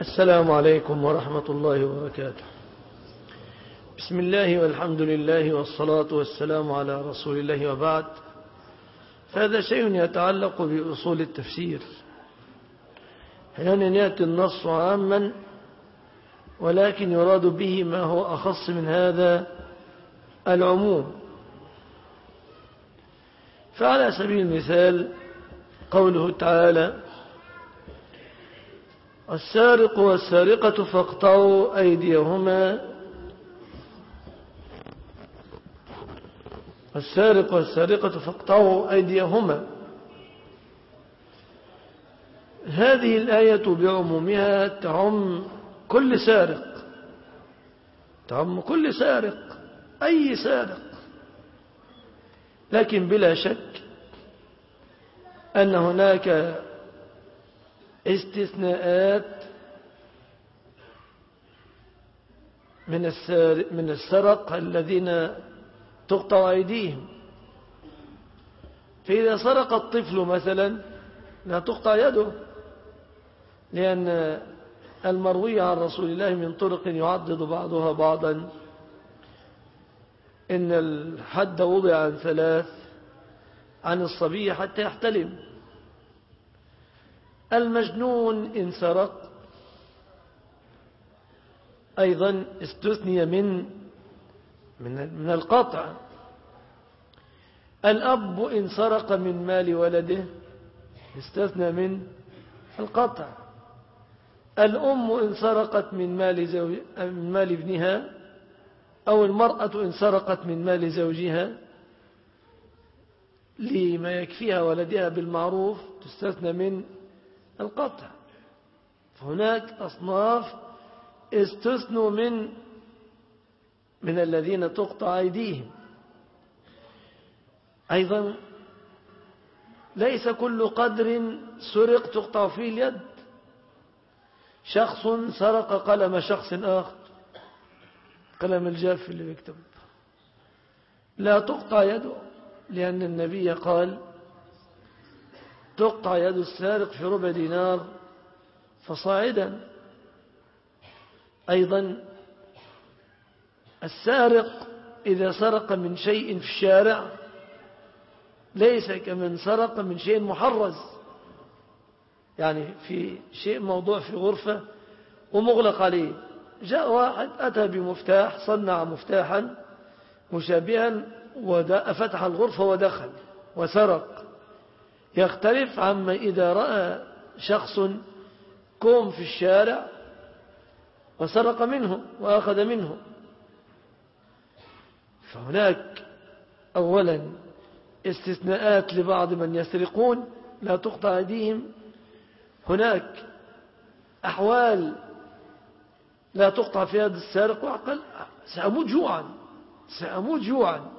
السلام عليكم ورحمة الله وبركاته. بسم الله والحمد لله والصلاة والسلام على رسول الله وبعد. فهذا شيء يتعلق بأصول التفسير. أحيانا يأتي النص عاما ولكن يراد به ما هو أخص من هذا العموم. فعلى سبيل المثال قوله تعالى السارق والسارقة فاقطعوا أيديهما. السارق والسارقة فاقطعوا أيديهما. هذه الآية بعمومها تعم كل سارق. تعم كل سارق أي سارق. لكن بلا شك أن هناك استثناءات من من السرق الذين تقطع أيديهم. فإذا سرق الطفل مثلا لا تقطع يده لأن المروي عن رسول الله من طرق يعضد بعضها بعضا. إن الحد وضع عن ثلاث عن الصبي حتى يحتلم. المجنون إن سرق. أيضا استثني من من القطع. الأب إن سرق من مال ولده استثنى من القطع. الأم إن سرقت من مال, زوج من مال ابنها أو المرأة إن سرقت من مال زوجها لما يكفيها ولدها بالمعروف تستثنى من القطع. فهناك أصناف استثنوا من من الذين تقطع أيديهم. أيضا ليس كل قدر سرق تقطع فيه اليد. شخص سرق قلم شخص آخر. قلم الجاف اللي بيكتب لا تقطع يده لأن النبي قال تقطع يد السارق في ربع دينار فصاعدا. أيضا السارق إذا سرق من شيء في الشارع ليس كمن سرق من شيء محرز يعني في شيء موضوع في غرفة ومغلق عليه. جاء واحد أتى بمفتاح صنع مفتاحا مشابها وفتح الغرفة ودخل وسرق. يختلف عما إذا رأى شخص كوم في الشارع وسرق منه وأخذ منه. فهناك أولا استثناءات لبعض من يسرقون لا تقطع أيديهم. هناك أحوال لا تقطع في يد السارق وعقل سأموت جوعا سأموت جوعا.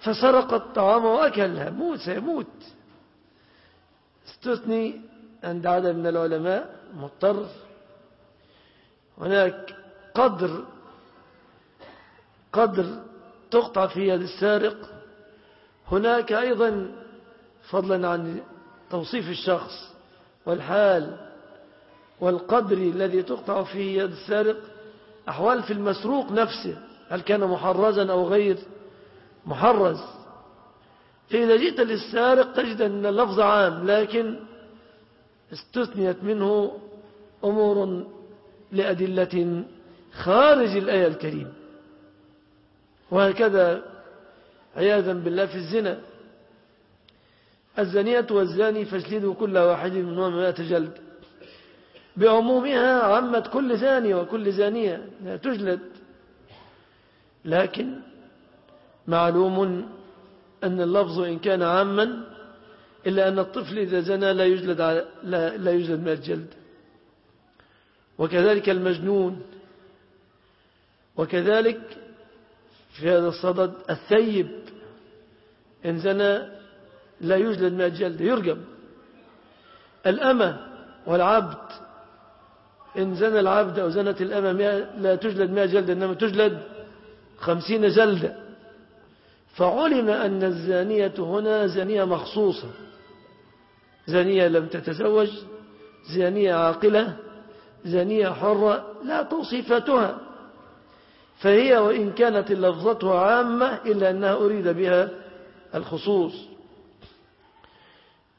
فسرق الطعام وأكلها موت سيموت. استثني عند عدد من العلماء مضطر. هناك قدر قدر تقطع في يد السارق. هناك أيضا فضلا عن توصيف الشخص والحال والقدر الذي تقطع فيه يد السارق. أحوال في المسروق نفسه هل كان محرزا أو غير؟ محرز. فإذا جئت للسارق تجد أن اللفظ عام لكن استثنيت منه أمور لأدلة خارج الآية الكريمة. وهكذا عياذا بالله في الزنا. الزانية والزاني فاجلدوا كل واحد منهم مئة جلد. بعمومها عمت كل زاني وكل زانية لا تجلد. لكن معلوم أن اللفظ إن كان عاما إلا أن الطفل إذا زنى لا يجلد, على لا, يجلد من الجلد. وكذلك المجنون. وكذلك في هذا الصدد الثيب. إن زنى لا يجلد من الجلد يرجم الأمة والعبد إن زنى العبد أو زنت الأمة لا تجلد مئة جلد إنما تجلد خمسين جلدة فعلم أن الزانية هنا زانية مخصوصة. زانية لم تتزوج زانية عاقلة زانية حرة لا توصيفاتها فهي وإن كانت لفظتها عامة إلا أنها أريد بها الخصوص.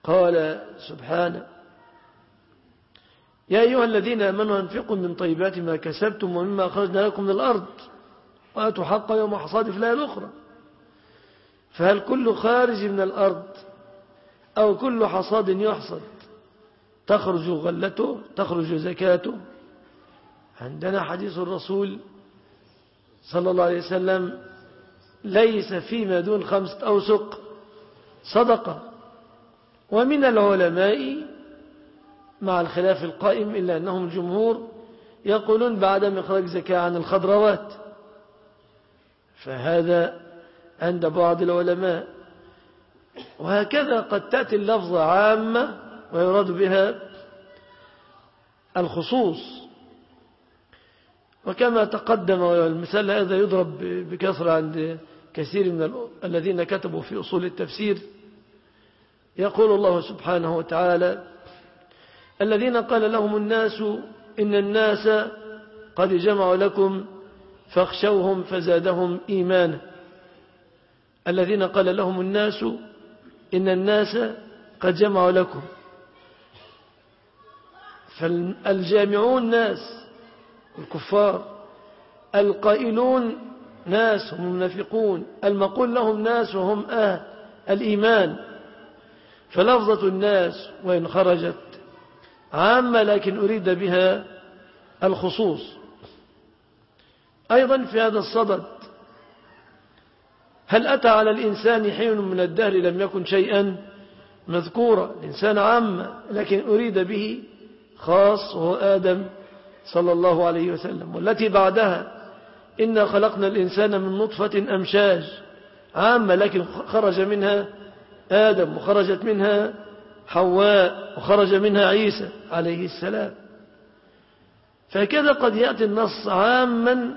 قال سبحانه يا أيها الذين أمنوا أنفقوا من طيبات ما كسبتم ومما أخرجنا لكم من الأرض وآتوا حق يوم حصاد في الآية الأخرى. فهل كل خارج من الأرض أو كل حصاد يحصد؟ تخرج غلته تخرج زكاته. عندنا حديث الرسول صلى الله عليه وسلم ليس فيما دون خمسة أوسق صدقة. ومن العلماء مع الخلاف القائم إلا أنهم الجمهور يقولون بعدم إخراج زكاة عن الخضروات. فهذا عند بعض العلماء. وهكذا قد تأتي اللفظة عامة ويراد بها الخصوص. وكما تقدم والمثال هذا يضرب بكثرة عند كثير من الذين كتبوا في أصول التفسير. يقول الله سبحانه وتعالى الذين قال لهم الناس إن الناس قد جمعوا لكم فاخشوهم فزادهم إيمانا. الذين قال لهم الناس إن الناس قد جمعوا لكم. فالجامعون ناس الكفار. القائلون ناس هم المنافقون. المقول لهم ناس وهم أهل الإيمان. فلفظة الناس وإن خرجت عامة لكن أريد بها الخصوص. أيضا في هذا الصدد هل أتى على الإنسان حين من الدهر لم يكن شيئا مذكورا؟ الإنسان عامة لكن أريد به خاص وهو آدم صلى الله عليه وسلم. والتي بعدها إنا خلقنا الإنسان من نطفة أمشاج عامة لكن خرج منها آدم وخرجت منها حواء وخرج منها عيسى عليه السلام. فكذا قد يأتي النص عاما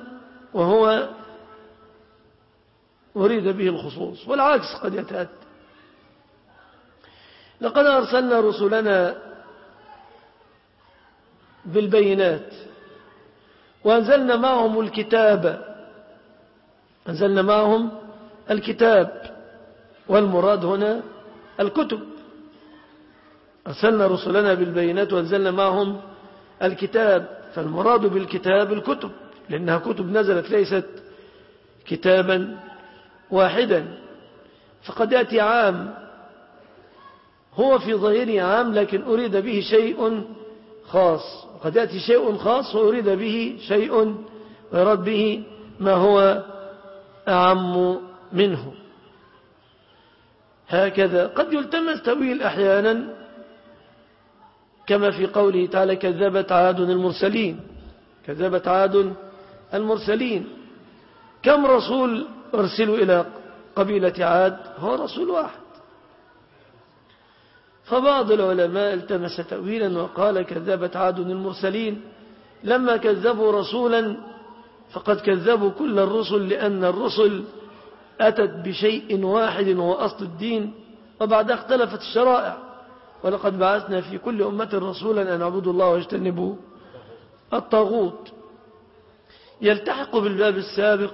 وهو أريد به الخصوص والعكس قد يتأتى. لقد أرسلنا رسلنا بالبينات وأنزلنا معهم الكتاب أنزلنا معهم الكتاب والمراد هنا الكتب. أرسلنا رسلنا بالبينات وأنزلنا معهم الكتاب فالمراد بالكتاب الكتب لأنها كتب نزلت ليست كتابا. واحدا فقد يأتي عام هو في ظاهره عام لكن أريد به شيء خاص وقد يأتي شيء خاص وأريد به شيء ويراد به ما هو أعم منه. هكذا قد يلتمس تأويل أحيانا كما في قوله تعالى كذبت عاد المرسلين كذبت عاد المرسلين. كم رسول أرسلوا إلى قبيلة عاد هو رسول واحد. فبعض العلماء التمس تأويلا وقال كذبت عاد المرسلين لما كذبوا رسولا فقد كذبوا كل الرسل لأن الرسل أتت بشيء واحد هو أصل الدين وبعدها اختلفت الشرائع. ولقد بعثنا في كل أمة رسولا أن اعبدوا الله واجتنبوا الطاغوت. يلتحق بالباب السابق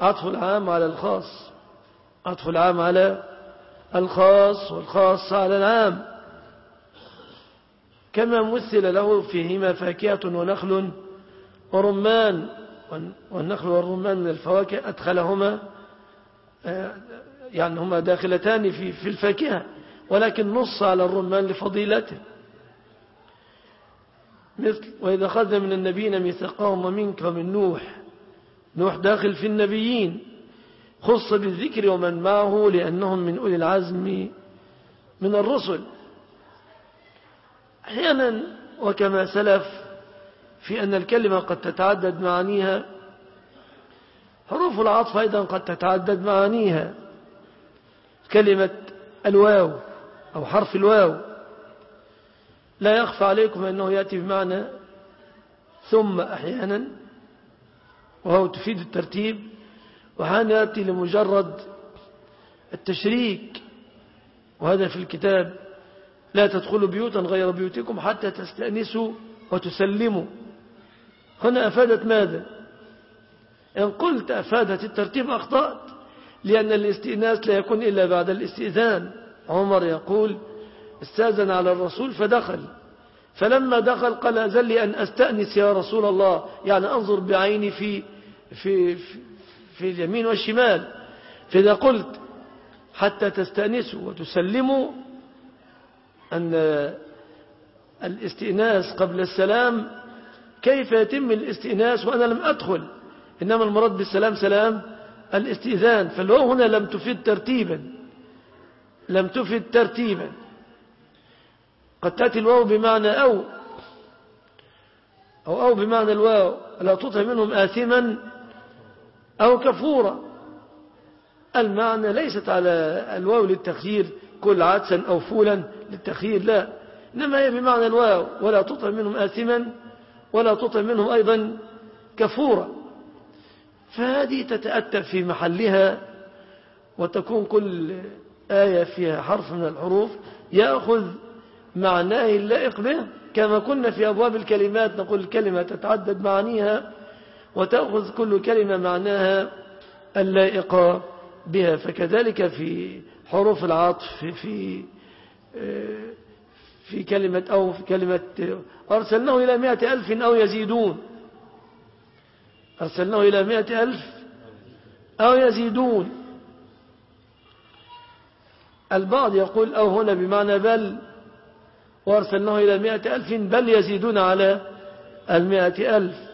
عطف العام على الخاص. عطف العام على الخاص والخاص على العام. كما مثل له فيهما فاكهة ونخل ورمان. والنخل والرمان من الفواكه أدخلهما آه، يعني هما داخلتان في في الفاكهة. ولكن نص على الرمان لفضيلته. مثل وإذا أخذنا من النبيين ميثاقهم ومنك ومن نوح نوح داخل في النبيين خص بالذكر ومن معه لأنهم من أولي العزم من الرسل. أحيانا وكما سلف في أن الكلمة قد تتعدد معانيها حروف العطف أيضا قد تتعدد معانيها. كلمة الواو أو حرف الواو لا يخفى عليكم أنه يأتي بمعنى ثم أحيانا. وهو تفيد الترتيب وأحيانا يأتي لمجرد التشريك. وهذا في الكتاب لا تدخلوا بيوتا غير بيوتكم حتى تستأنسوا وتسلموا. هنا أفادت ماذا؟ إن قلت أفادت الترتيب أخطأت لأن الاستئناس لا يكون إلا بعد الاستئذان. عمر يقول استأذن على الرسول فدخل. فلما دخل قال أزل أن أستأنس يا رسول الله يعني أنظر بعيني في في في, اليمين والشمال. فإذا قلت حتى تستأنسوا وتسلموا أن الاستئناس قبل السلام كيف يتم الاستئناس وأنا لم أدخل؟ إنما المراد بالسلام سلام الاستئذان. فالواو هنا لم تفيد ترتيبا. لم تفيد ترتيبا. قد تأتي الواو بمعنى أو أو أو بمعنى الواو. لا تطع منهم آثما أو كفورا المعنى ليست على الواو للتخيير كل عدسا أو فولا للتخيير لا. إنما هي بمعنى الواو ولا تطع منهم آثما ولا تطع منهم أيضا كفورا فهذه تتأتى في محلها وتكون كل آية فيها حرف من الحروف يأخذ معناه اللائق به كما كنا في أبواب الكلمات نقول الكلمة تتعدد معانيها وتأخذ كل كلمة معناها اللائق بها. فكذلك في حروف العطف في في في كلمة أو في كلمة أرسلناه إلى مائة ألف أو يزيدون. أرسلناه إلى مائة ألف أو يزيدون. البعض يقول أو هنا بمعنى بل وأرسلناه إلى مائة ألف بل يزيدون على المائة ألف.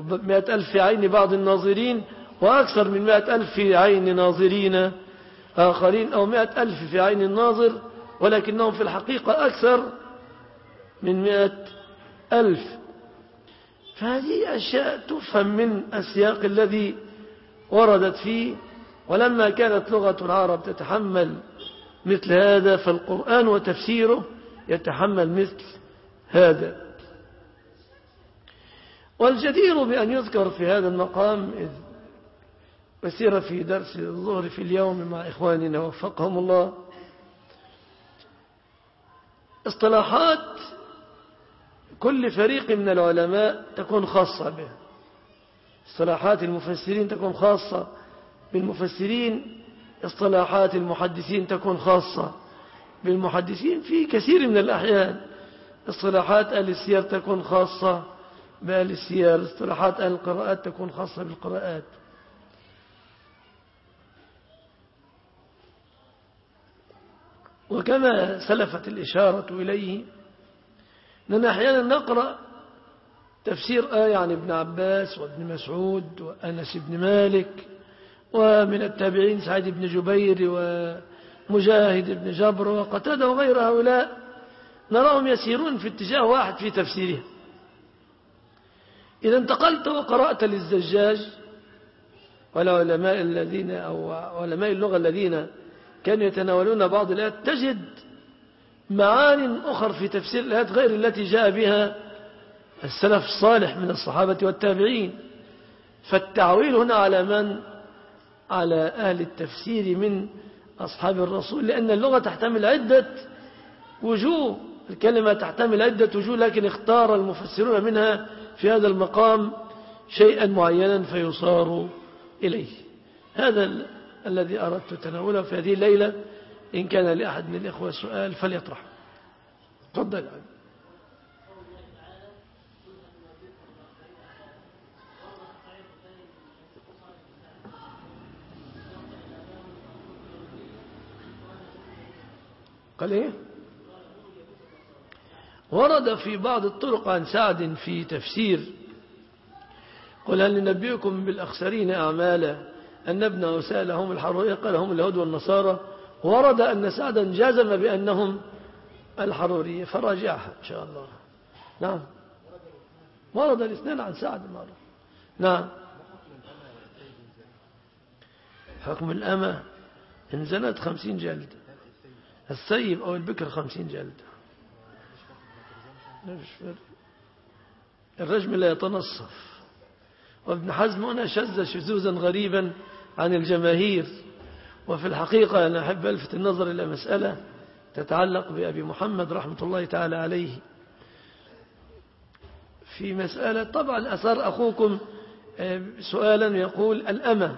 مائة ألف في عين بعض الناظرين وأكثر من مائة ألف في عين ناظرين آخرين أو مائة ألف في عين الناظر ولكنهم في الحقيقة أكثر من مائة ألف. فهذه أشياء تفهم من السياق الذي وردت فيه ولما كانت لغة العرب تتحمل مثل هذا فالقرآن وتفسيره يتحمل مثل هذا. والجدير بأن يذكر في هذا المقام إذ وسير في درس الظهر في اليوم مع إخواننا وفقهم الله. اصطلاحات كل فريق من العلماء تكون خاصة به. اصطلاحات المفسرين تكون خاصة بالمفسرين اصطلاحات المحدثين تكون خاصة بالمحدثين في كثير من الأحيان اصطلاحات السير تكون خاصة بأهل السير اصطلاحات أهل القراءات تكون خاصة بالقراءات. وكما سلفت الإشارة إليه أننا أحيانا نقرأ تفسير آية عن ابن عباس وابن مسعود وأنس بن مالك ومن التابعين سعيد بن جبير ومجاهد بن جبر وقتادة وغير هؤلاء نراهم يسيرون في اتجاه واحد في تفسيره إذا انتقلت وقرأت للزجاج والعلماء الذين أو علماء اللغة الذين كانوا يتناولون بعض الآيات تجد معان أخر في تفسير الآيات غير التي جاء بها السلف الصالح من الصحابة والتابعين. فالتعويل هنا على من؟ على أهل التفسير من أصحاب الرسول لأن اللغة تحتمل عدة وجوه الكلمة تحتمل عدة وجوه لكن اختار المفسرون منها في هذا المقام شيئا معينا فيصار إليه. هذا الذي أردت تناوله في هذه الليلة. إن كان لأحد من الإخوة سؤال فليطرح. تفضل. قال إيه؟ ورد في بعض الطرق عن سعد في تفسير قل هل ننبئكم بالأخسرين أعمالا أن ابن أسال هم الحرورية قال هم اليهود والنصارى؟ ورد أن سعدا جزم بأنهم الحرورية فراجعها إن شاء الله. نعم. ورد الاثنين عن سعد مرة. نعم. حكم الأمة إن زنت خمسين جلد. السيب أو البكر خمسين جلد. الرجم لا يتنصف. وابن حزم هنا شذ شذوذا غريبا عن الجماهير. وفي الحقيقة أنا أحب ألفت النظر إلى مسألة تتعلق بأبي محمد رحمة الله تعالى عليه. في مسألة طبعا أثار أخوكم آه، سؤالا يقول الأمة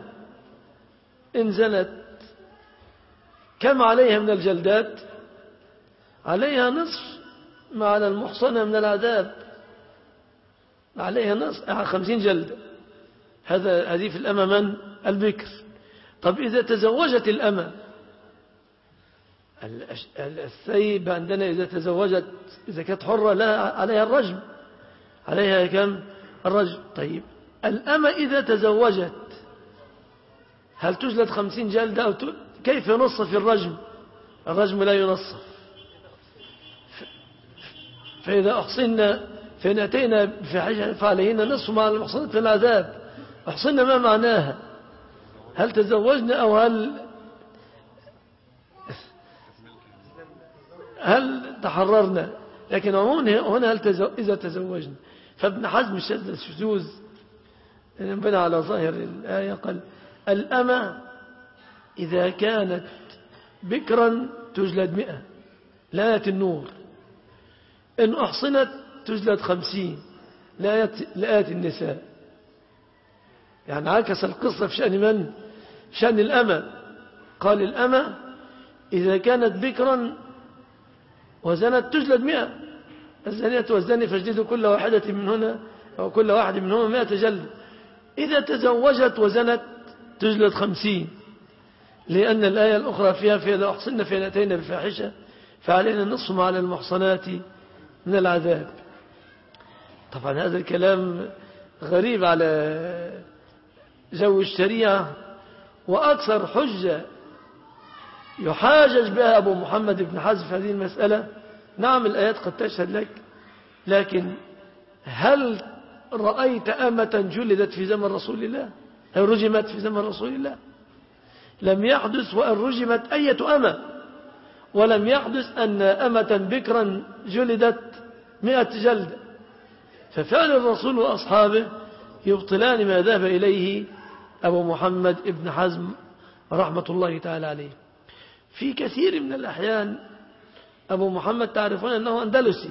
إن زنت كم عليها من الجلدات؟ عليها نصف. ما على المحصنة من العذاب. عليها نصف خمسين جلدة هذا هذه في الأمة من؟ البكر. طب إذا تزوجت الأمة الثيب عندنا إذا تزوجت إذا كانت حرة لا عليها الرجم. عليها كم؟ الرجم. طيب الأمة إذا تزوجت هل تجلد خمسين جلدة أو. كيف ينصف الرجم؟ الرجم لا ينصف. فإذا أحصنا فإن أتينا فعليهن نصف مع المحصنات من العذاب. أحصنا ما معناها؟ هل تزوجنا أو هل هل تحررنا؟ لكن عموما هنا هل تزو... إذا تزوجنا. فابن حزم الشد الشذوذ بنى على ظاهر الآية قال الأمة إذا كانت بكرا تجلد مئة لا النور. إن أحصنت تجلد خمسين لآية النساء. يعني عكس القصة في شأن من؟ شأن الأمة. قال الأمة إذا كانت بكرا وزنت تجلد مئة. الزانية والزاني فاجلدوا كل واحدة من هنا أو كل واحد منهما مئة جلد. إذا تزوجت وزنت تجلد خمسين. لأن الآية الأخرى فيها فإذا أحصن فإن بالفاحشة فعلينا النصف مع المحصنات. من العذاب. طبعا هذا الكلام غريب على جو الشريعة وأكثر حجة يحاجج بها أبو محمد بن حزم في هذه المسألة. نعم الآيات قد تشهد لك لكن هل رأيت أمة جلدت في زمن رسول الله؟ هل رجمت في زمن رسول الله؟ لم يحدث وأن رجمت أية أمة؟ ولم يحدث أن أمة بكرا جلدت مئة جلد. ففعل الرسول وأصحابه يبطلان ما ذهب إليه أبو محمد ابن حزم رحمة الله تعالى عليه. في كثير من الأحيان أبو محمد تعرفون أنه أندلسي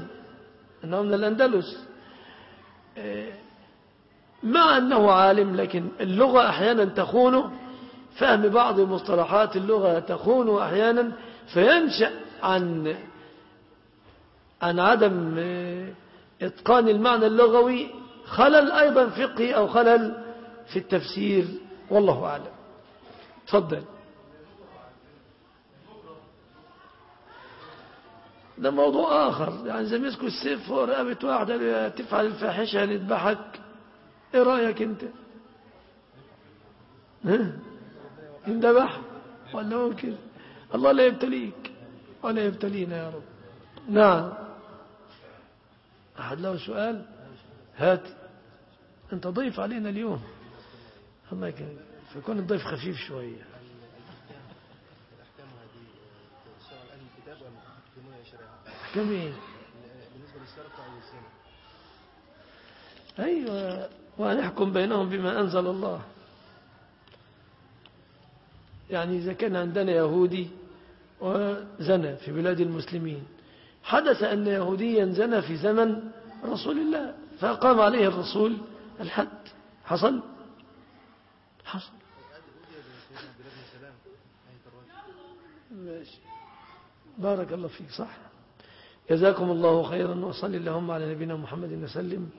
أنه من الأندلس. مع أنه عالم لكن اللغة أحيانا تخونه. فهم بعض مصطلحات اللغة تخون أحيانا. فينشأ عن عن عدم إتقان المعنى اللغوي خلل أيضا فقهي أو خلل في التفسير. والله أعلم. تفضل. ده موضوع آخر. يعني زي مسكوا السيف فوق رقبة واحدة تفعل الفاحشة نذبحك إيه رأيك أنت؟ يندبح ولا ممكن؟ الله لا يبتليك. ولا يبتلينا يا رب. نعم. أحد له سؤال؟ هات. أنت ضيف علينا اليوم. الله يكرمك. فيكون الضيف خفيف شوية. أحكام إيه بالنسبة للسرقة أو الزنا أيوة. ونحكم بينهم بما أنزل الله. يعني إذا كان عندنا يهودي وزنى في بلاد المسلمين. حدث أن يهوديا زنى في زمن رسول الله فقام عليه الرسول الحد. حصل؟ حصل. ماشي. بارك الله فيك صح؟ جزاكم الله خيرا وصلي اللهم على نبينا محمد وسلم.